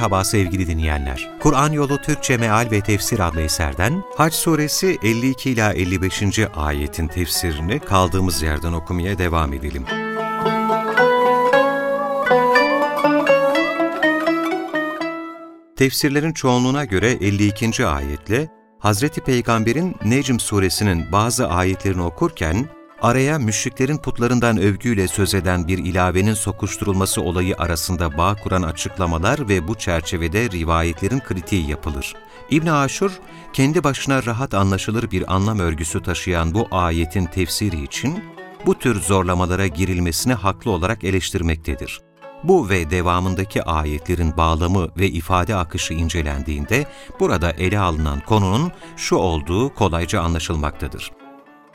Merhaba sevgili dinleyenler. Kur'an Yolu Türkçe Meal ve Tefsir adlı eserden Hac Suresi 52 ila 55. ayetin tefsirini kaldığımız yerden okumaya devam edelim. Tefsirlerin çoğunluğuna göre 52. ayetle Hazreti Peygamber'in Necm suresinin bazı ayetlerini okurken araya müşriklerin putlarından övgüyle söz eden bir ilavenin sokuşturulması olayı arasında bağ kuran açıklamalar ve bu çerçevede rivayetlerin kritiği yapılır. İbn Aşur, kendi başına rahat anlaşılır bir anlam örgüsü taşıyan bu ayetin tefsiri için bu tür zorlamalara girilmesini haklı olarak eleştirmektedir. Bu ve devamındaki ayetlerin bağlamı ve ifade akışı incelendiğinde burada ele alınan konunun şu olduğu kolayca anlaşılmaktadır.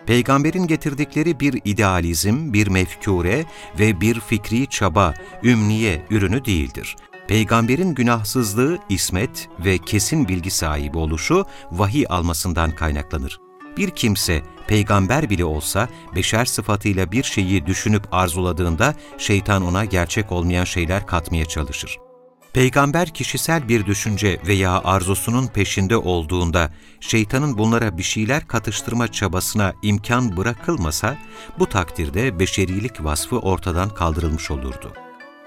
Peygamberin getirdikleri bir idealizm, bir mefkure ve bir fikri çaba, ümniye ürünü değildir. Peygamberin günahsızlığı, ismet ve kesin bilgi sahibi oluşu vahiy almasından kaynaklanır. Bir kimse, peygamber bile olsa, beşer sıfatıyla bir şeyi düşünüp arzuladığında şeytan ona gerçek olmayan şeyler katmaya çalışır. Peygamber kişisel bir düşünce veya arzusunun peşinde olduğunda şeytanın bunlara bir şeyler katıştırma çabasına imkan bırakılmasa, bu takdirde beşerilik vasfı ortadan kaldırılmış olurdu.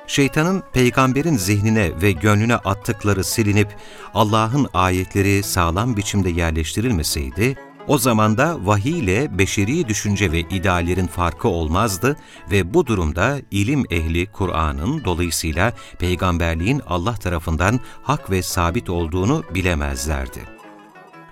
Şeytanın peygamberin zihnine ve gönlüne attıkları silinip Allah'ın ayetleri sağlam biçimde yerleştirilmeseydi, o zaman da vahiy ile beşeri düşünce ve ideallerin farkı olmazdı ve bu durumda ilim ehli Kur'an'ın dolayısıyla peygamberliğin Allah tarafından hak ve sabit olduğunu bilemezlerdi.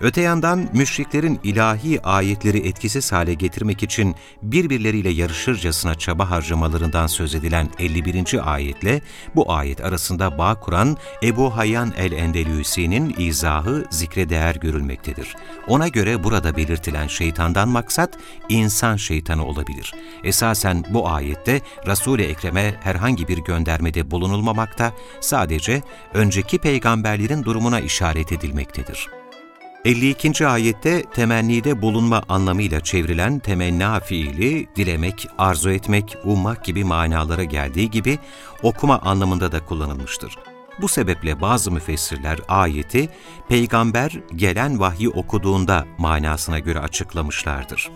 Öte yandan müşriklerin ilahi ayetleri etkisiz hale getirmek için birbirleriyle yarışırcasına çaba harcamalarından söz edilen 51. ayetle bu ayet arasında bağ kuran Ebu Hayyan el-Endelüsi'nin izahı zikre değer görülmektedir. Ona göre burada belirtilen şeytandan maksat insan şeytanı olabilir. Esasen bu ayette Resul-i Ekrem'e herhangi bir göndermede bulunulmamakta, sadece önceki peygamberlerin durumuna işaret edilmektedir. 52. ayette temennide bulunma anlamıyla çevrilen temenna fiili, dilemek, arzu etmek, ummak gibi manalara geldiği gibi okuma anlamında da kullanılmıştır. Bu sebeple bazı müfessirler ayeti, peygamber gelen vahyi okuduğunda manasına göre açıklamışlardır.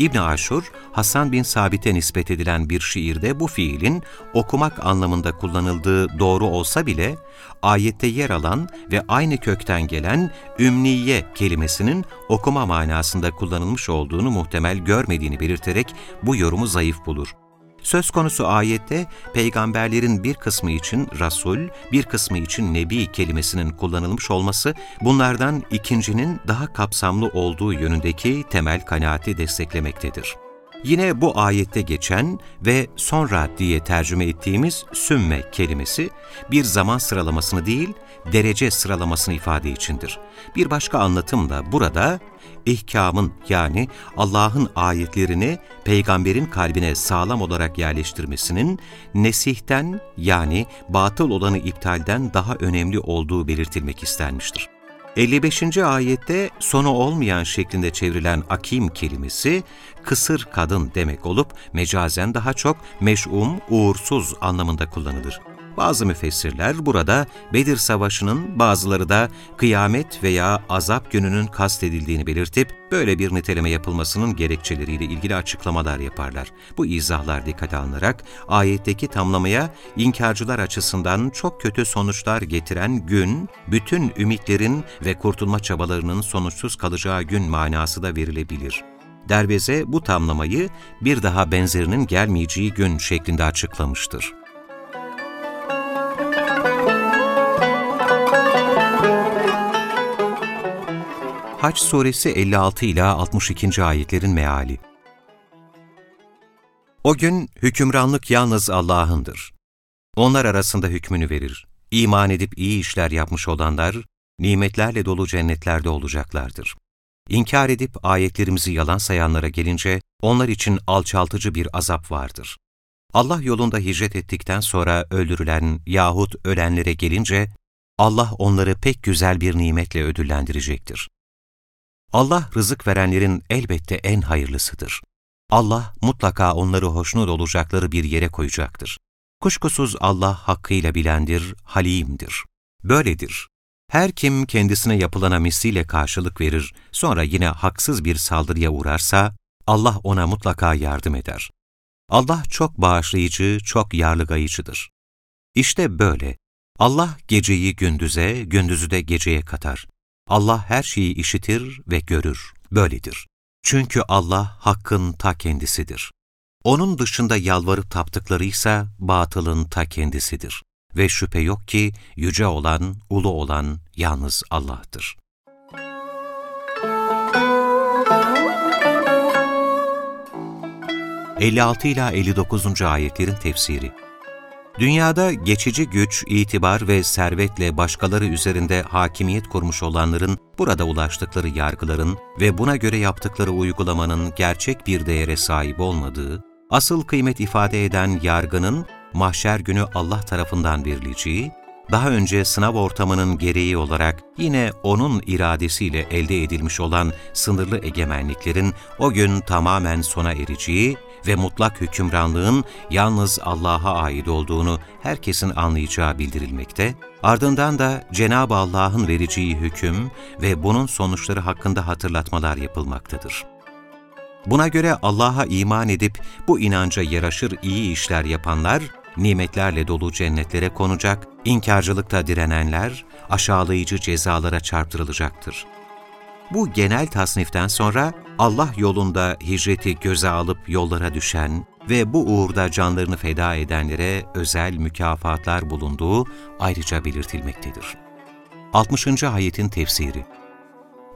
İbn Aşur, Hasan bin Sabit'e nispet edilen bir şiirde bu fiilin okumak anlamında kullanıldığı doğru olsa bile, ayette yer alan ve aynı kökten gelen ümniye kelimesinin okuma manasında kullanılmış olduğunu muhtemel görmediğini belirterek bu yorumu zayıf bulur. Söz konusu ayette peygamberlerin bir kısmı için Rasul, bir kısmı için Nebi kelimesinin kullanılmış olması bunlardan ikincinin daha kapsamlı olduğu yönündeki temel kanaati desteklemektedir. Yine bu ayette geçen ve sonra diye tercüme ettiğimiz sümme kelimesi bir zaman sıralamasını değil, derece sıralamasını ifade içindir. Bir başka anlatım da burada ihkamın yani Allah'ın ayetlerini peygamberin kalbine sağlam olarak yerleştirmesinin nesihten yani batıl olanı iptalden daha önemli olduğu belirtilmek istenmiştir. 55. ayette sonu olmayan şeklinde çevrilen akim kelimesi kısır kadın demek olup mecazen daha çok meş'um, uğursuz anlamında kullanılır. Bazı müfessirler burada Bedir Savaşı'nın bazıları da kıyamet veya azap gününün kastedildiğini belirtip böyle bir niteleme yapılmasının gerekçeleriyle ilgili açıklamalar yaparlar. Bu izahlar dikkate alınarak ayetteki tamlamaya inkarcılar açısından çok kötü sonuçlar getiren gün, bütün ümitlerin ve kurtulma çabalarının sonuçsuz kalacağı gün manası da verilebilir. Derbeze bu tamlamayı bir daha benzerinin gelmeyeceği gün şeklinde açıklamıştır. Haç suresi 56 ila 62. ayetlerin meali. O gün hükümranlık yalnız Allah'ındır. Onlar arasında hükmünü verir. İman edip iyi işler yapmış olanlar, nimetlerle dolu cennetlerde olacaklardır. İnkar edip ayetlerimizi yalan sayanlara gelince, onlar için alçaltıcı bir azap vardır. Allah yolunda hicret ettikten sonra öldürülen yahut ölenlere gelince, Allah onları pek güzel bir nimetle ödüllendirecektir. Allah rızık verenlerin elbette en hayırlısıdır. Allah mutlaka onları hoşnut olacakları bir yere koyacaktır. Kuşkusuz Allah hakkıyla bilendir, halimdir. Böyledir. Her kim kendisine yapılana misliyle karşılık verir, sonra yine haksız bir saldırıya uğrarsa, Allah ona mutlaka yardım eder. Allah çok bağışlayıcı, çok yarlıgayıcıdır. İşte böyle. Allah geceyi gündüze, gündüzü de geceye katar. Allah her şeyi işitir ve görür. Böyledir. Çünkü Allah hakkın ta kendisidir. Onun dışında yalvarıp taptıkları ise batılın ta kendisidir. Ve şüphe yok ki yüce olan, ulu olan yalnız Allah'tır. ...56 ila 59. ayetlerin tefsiri Dünyada geçici güç, itibar ve servetle başkaları üzerinde hakimiyet kurmuş olanların burada ulaştıkları yargıların ve buna göre yaptıkları uygulamanın gerçek bir değere sahip olmadığı, asıl kıymet ifade eden yargının mahşer günü Allah tarafından verileceği, daha önce sınav ortamının gereği olarak yine O'nun iradesiyle elde edilmiş olan sınırlı egemenliklerin o gün tamamen sona ereceği ve mutlak hükümranlığın yalnız Allah'a ait olduğunu herkesin anlayacağı bildirilmekte, ardından da Cenab-ı Allah'ın vereceği hüküm ve bunun sonuçları hakkında hatırlatmalar yapılmaktadır. Buna göre Allah'a iman edip bu inanca yaraşır iyi işler yapanlar, nimetlerle dolu cennetlere konacak, inkarcılıkta direnenler aşağılayıcı cezalara çarptırılacaktır. Bu genel tasniften sonra Allah yolunda hicreti göze alıp yollara düşen ve bu uğurda canlarını feda edenlere özel mükafatlar bulunduğu ayrıca belirtilmektedir. 60. ayetin tefsiri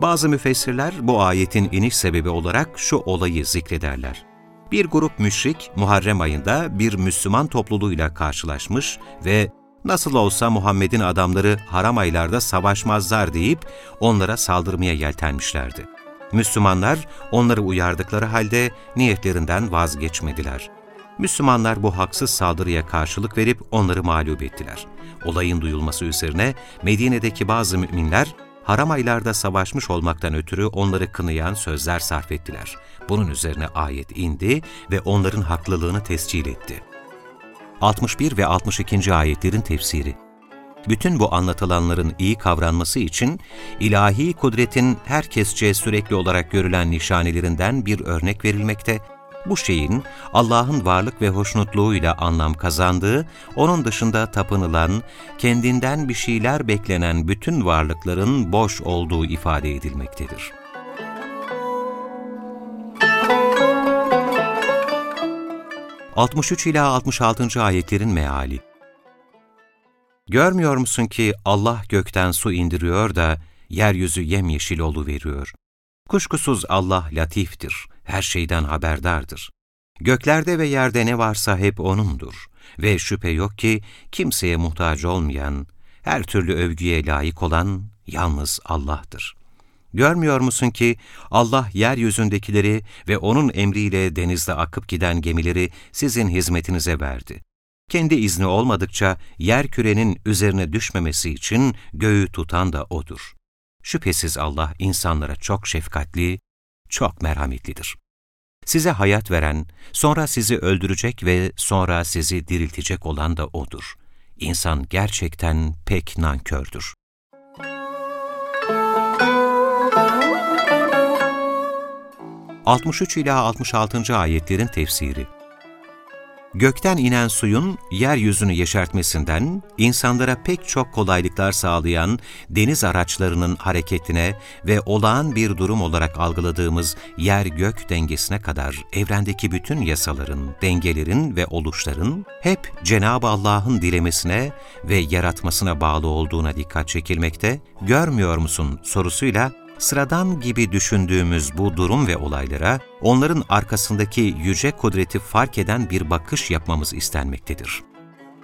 Bazı müfessirler bu ayetin iniş sebebi olarak şu olayı zikrederler. Bir grup müşrik Muharrem ayında bir Müslüman topluluğuyla karşılaşmış ve nasıl olsa Muhammed'in adamları haram aylarda savaşmazlar deyip onlara saldırmaya yeltenmişlerdi. Müslümanlar onları uyardıkları halde niyetlerinden vazgeçmediler. Müslümanlar bu haksız saldırıya karşılık verip onları mağlup ettiler. Olayın duyulması üzerine Medine'deki bazı müminler haram aylarda savaşmış olmaktan ötürü onları kınayan sözler sarf ettiler. Bunun üzerine ayet indi ve onların haklılığını tescil etti. 61 ve 62. ayetlerin tefsiri bütün bu anlatılanların iyi kavranması için ilahi kudretin herkesçe sürekli olarak görülen nişanelerinden bir örnek verilmekte, bu şeyin Allah'ın varlık ve hoşnutluğuyla anlam kazandığı, onun dışında tapınılan, kendinden bir şeyler beklenen bütün varlıkların boş olduğu ifade edilmektedir. ...63 ila 66. ayetlerin meali Görmüyor musun ki Allah gökten su indiriyor da yeryüzü yemyeşil veriyor. Kuşkusuz Allah latiftir, her şeyden haberdardır. Göklerde ve yerde ne varsa hep O'nundur ve şüphe yok ki kimseye muhtaç olmayan, her türlü övgüye layık olan yalnız Allah'tır. Görmüyor musun ki Allah yeryüzündekileri ve O'nun emriyle denizde akıp giden gemileri sizin hizmetinize verdi. Kendi izni olmadıkça yer kürenin üzerine düşmemesi için göğü tutan da O'dur. Şüphesiz Allah insanlara çok şefkatli, çok merhametlidir. Size hayat veren, sonra sizi öldürecek ve sonra sizi diriltecek olan da O'dur. İnsan gerçekten pek nankördür. ...63 ila 66. ayetlerin tefsiri gökten inen suyun yeryüzünü yeşertmesinden, insanlara pek çok kolaylıklar sağlayan deniz araçlarının hareketine ve olağan bir durum olarak algıladığımız yer-gök dengesine kadar evrendeki bütün yasaların, dengelerin ve oluşların hep Cenab-ı Allah'ın dilemesine ve yaratmasına bağlı olduğuna dikkat çekilmekte, görmüyor musun sorusuyla sıradan gibi düşündüğümüz bu durum ve olaylara, onların arkasındaki yüce kudreti fark eden bir bakış yapmamız istenmektedir.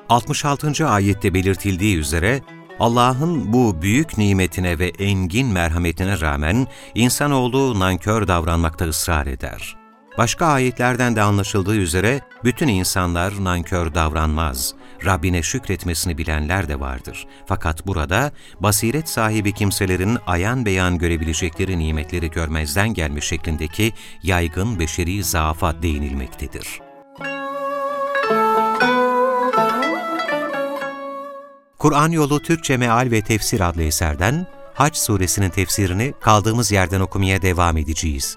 66. ayette belirtildiği üzere, Allah'ın bu büyük nimetine ve engin merhametine rağmen insanoğlu nankör davranmakta ısrar eder. Başka ayetlerden de anlaşıldığı üzere bütün insanlar nankör davranmaz. Rabbine şükretmesini bilenler de vardır. Fakat burada basiret sahibi kimselerin ayan beyan görebilecekleri nimetleri görmezden gelmiş şeklindeki yaygın beşeri zaafa değinilmektedir. Kur'an Yolu Türkçe Meal ve Tefsir adlı eserden Haç suresinin tefsirini kaldığımız yerden okumaya devam edeceğiz.